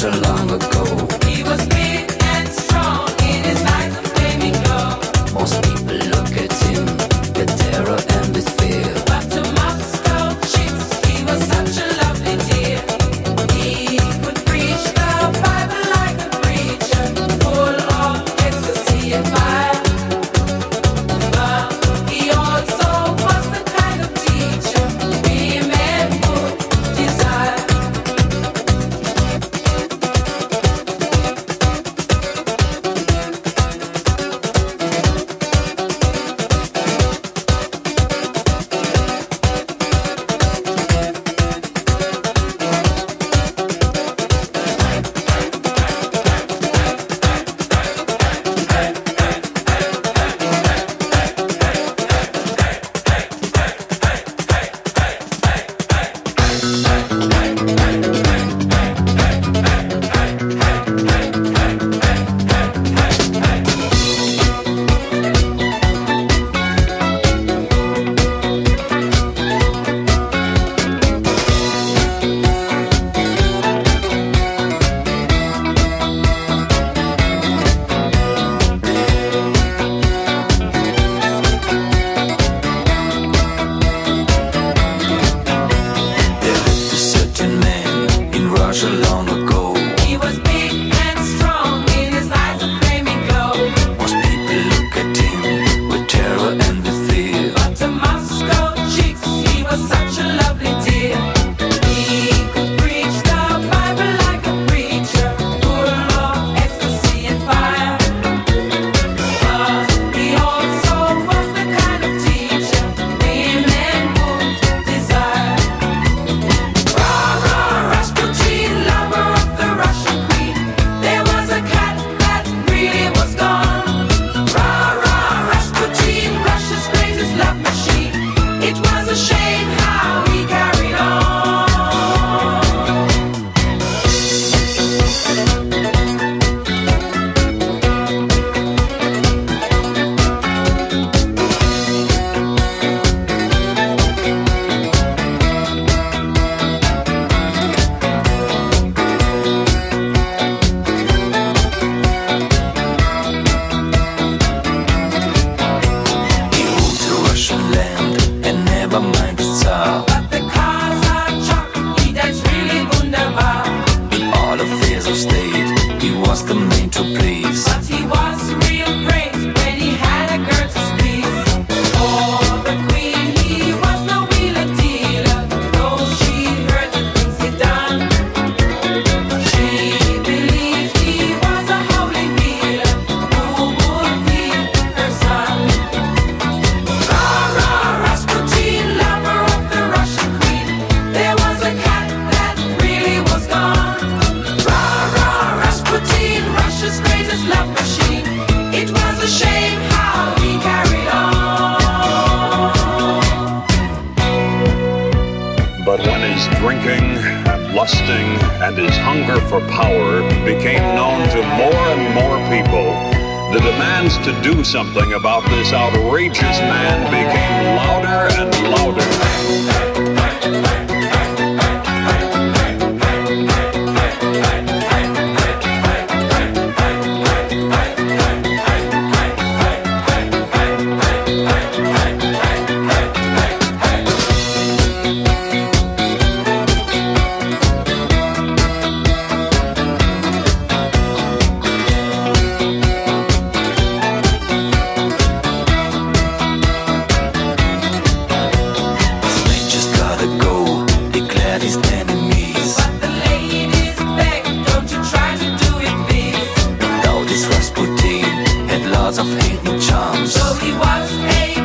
so long ago. So long. He was the main to play. lusting, and his hunger for power became known to more and more people, the demands to do something about this outrageous man became louder and louder. because of hate charms. So he was a